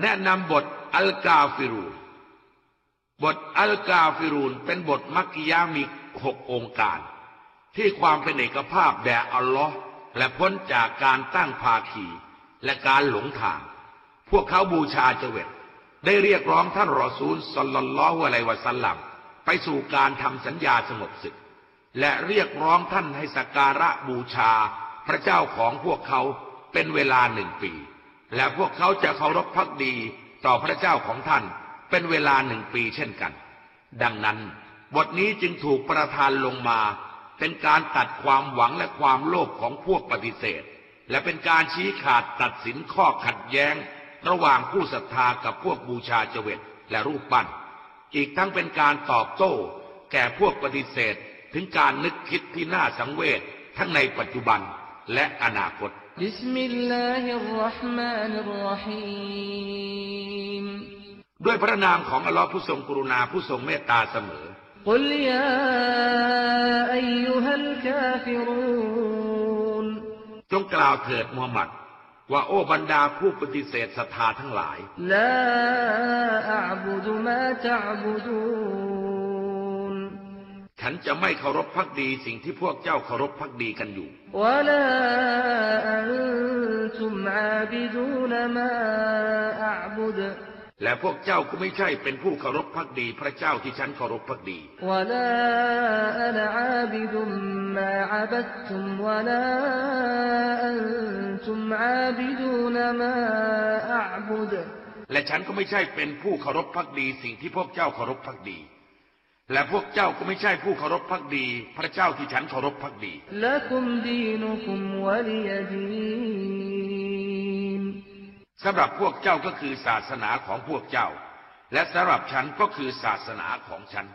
แนะนำบทอัลกาฟิรูนบทอัลกาฟิรูนเป็นบทมักกิยามีหกองค์การ ที่ความเป็นเอกภาพแด่อัลลอฮ์และพ้นจากการตั้งภาคีและการหลงทาง พวกเขาบูชาเจวตได้เรียกร้องท่านรอซูลสัลลัลลอฮุอะลัยวะสัลลัมไปสู่การทำสัญญาสงบศึก และเรียกร้องท่านให้สักการะบูชา พระเจ้าของพวกเขาเป็นเวลาหนึ่งปี และพวกเขาจะเคารพพักดีต่อพระเจ้าของท่าน เป็นเวลาหนึ่งปีเช่นกัน ดังนั้น บทนี้จึงถูกประทานลงมา เป็นการตัดความหวังและความโลภของพวกปฏิเสธ และเป็นการชี้ขาดตัดสินข้อขัดแย้ง ระหว่างผู้ศรัทธากับพวกบูชาเจวิตและรูปปั้น อีกทั้งเป็นการตอบโต้ แก่พวกปฏิเสธถึงการนึกคิดที่น่าสังเวชทั้งในปัจจุบันและอนาคต بسم الله الرحمن الرحيم ด้วยพระนามของอัลลอฮ์ผู้ทรงกรุณาผู้ทรงเมตตาเสมอ قل يا أيها الكافرون จงกล่าวเถิดมูฮัมหมัด ว่าโอ้บรรดาผู้ปฏิเสธศรัทธาทั้งหลาย لا أعبد ما تعبدون ฉันจะไม่เคารพพักดีสิ่งที่พวกเจ้าเคารพพักดีกันอยู่ และพวกเจ้าก็ไม่ใช่เป็นผู้เคารพพักดีพระเจ้าที่ฉันเคารพพักดี และฉันก็ไม่ใช่เป็นผู้เคารพพักดี สิ่งที่พวกเจ้าเคารพพักดี และพวกเจ้าก็ไม่ใช่ผู้เคารพพักดี พระเจ้าที่ฉันเคารพพักดี สำหรับพวกเจ้าก็คือศาสนาของพวกเจ้า และสำหรับฉันก็คือศาสนาของฉัน